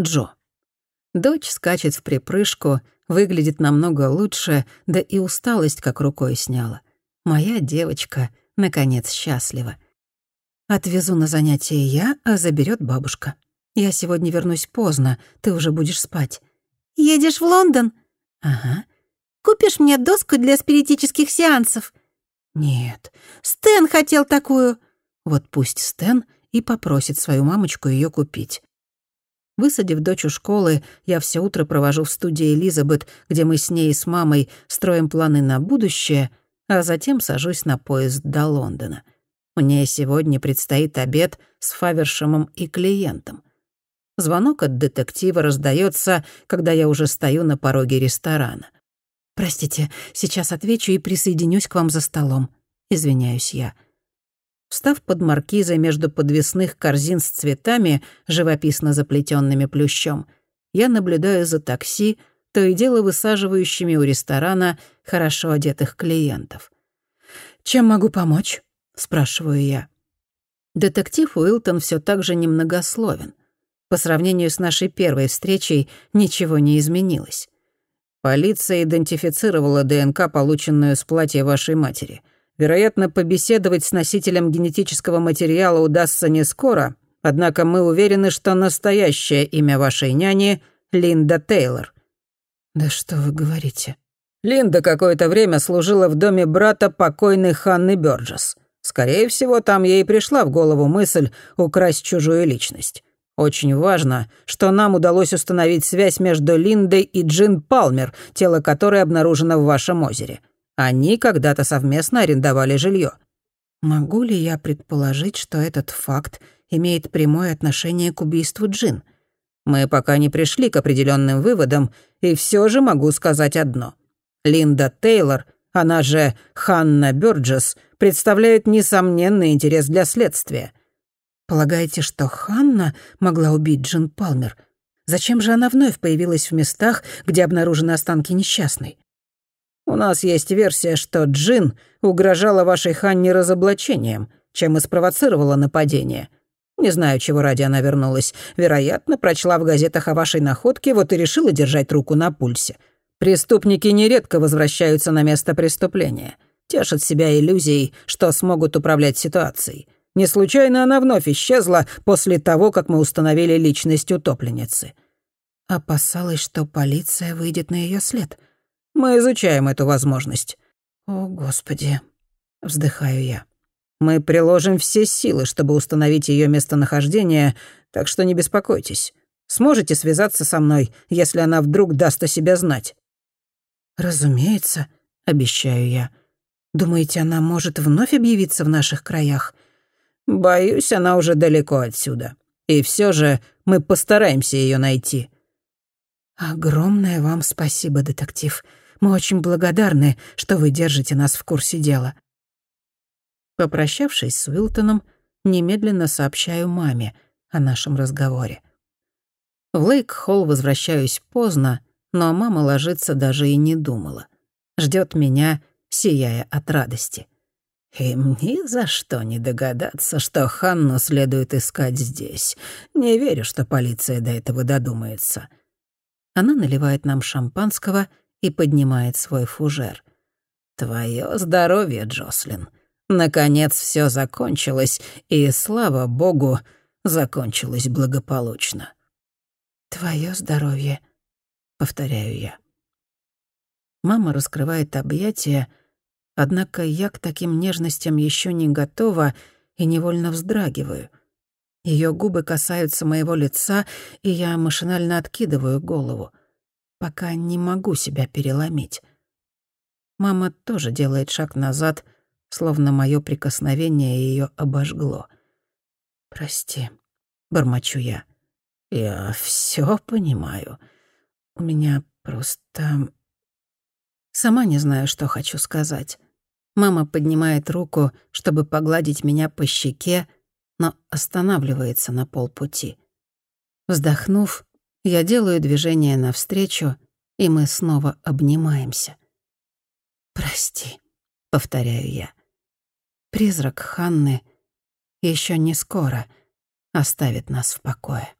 Джо. Дочь скачет в припрыжку, выглядит намного лучше, да и усталость как рукой сняла. Моя девочка, наконец, счастлива. Отвезу на занятия я, а заберет бабушка. Я сегодня вернусь поздно, ты уже будешь спать. Едешь в Лондон? Ага. Купишь мне доску для спиритических сеансов? Нет. Стэн хотел такую. Вот пусть Стэн и попросит свою мамочку ее купить. Высадив дочь у школы, я все утро провожу в студии Элизабет, где мы с ней и с мамой строим планы на будущее, а затем сажусь на поезд до Лондона. Мне сегодня предстоит обед с Фавершемом и клиентом. Звонок от детектива раздается, когда я уже стою на пороге ресторана. «Простите, сейчас отвечу и присоединюсь к вам за столом», — извиняюсь я. Встав под маркизой между подвесных корзин с цветами, живописно заплетенными плющом, я наблюдаю за такси, то и дело высаживающими у ресторана хорошо одетых клиентов. «Чем могу помочь?» — спрашиваю я. Детектив Уилтон все так же немногословен. По сравнению с нашей первой встречей ничего не изменилось. Полиция идентифицировала ДНК, полученную с платья вашей матери. Вероятно, побеседовать с носителем генетического материала удастся не скоро, однако мы уверены, что настоящее имя вашей няни — Линда Тейлор. Да что вы говорите? Линда какое-то время служила в доме брата покойной Ханны Бёрджес. Скорее всего, там ей пришла в голову мысль украсть чужую личность. Очень важно, что нам удалось установить связь между Линдой и Джин Палмер, тело которой обнаружено в вашем озере. Они когда-то совместно арендовали жилье. Могу ли я предположить, что этот факт имеет прямое отношение к убийству Джин? Мы пока не пришли к определенным выводам, и все же могу сказать одно. Линда Тейлор, она же Ханна Бёрджес, представляет несомненный интерес для следствия. Полагаете, что Ханна могла убить Джин Палмер? Зачем же она вновь появилась в местах, где обнаружены останки несчастной? У нас есть версия, что Джин угрожала вашей Ханне разоблачением, чем и спровоцировала нападение. Не знаю, чего ради она вернулась. Вероятно, прочла в газетах о вашей находке, вот и решила держать руку на пульсе. Преступники нередко возвращаются на место преступления. Тешат себя иллюзией, что смогут управлять ситуацией. Не случайно она вновь исчезла после того, как мы установили личность утопленницы. Опасалась, что полиция выйдет на ее след. Мы изучаем эту возможность. О, Господи, вздыхаю я. Мы приложим все силы, чтобы установить ее местонахождение, так что не беспокойтесь. Сможете связаться со мной, если она вдруг даст о себе знать? Разумеется, обещаю я. Думаете, она может вновь объявиться в наших краях? Боюсь, она уже далеко отсюда. И все же мы постараемся ее найти. Огромное вам спасибо, детектив. Мы очень благодарны, что вы держите нас в курсе дела. Попрощавшись с Уилтоном, немедленно сообщаю маме о нашем разговоре. В Лейк-Холл возвращаюсь поздно, но мама ложиться даже и не думала. Ждет меня, сияя от радости. Им ни за что не догадаться, что Ханну следует искать здесь. Не верю, что полиция до этого додумается. Она наливает нам шампанского и поднимает свой фужер. Твое здоровье, Джослин. Наконец все закончилось, и, слава богу, закончилось благополучно. Твое здоровье, повторяю я. Мама раскрывает объятия, Однако я к таким нежностям еще не готова и невольно вздрагиваю. Ее губы касаются моего лица, и я машинально откидываю голову. Пока не могу себя переломить. Мама тоже делает шаг назад, словно мое прикосновение ее обожгло. «Прости», — бормочу я. «Я все понимаю. У меня просто...» Сама не знаю, что хочу сказать. Мама поднимает руку, чтобы погладить меня по щеке, но останавливается на полпути. Вздохнув, я делаю движение навстречу, и мы снова обнимаемся. «Прости», — повторяю я. Призрак Ханны еще не скоро оставит нас в покое.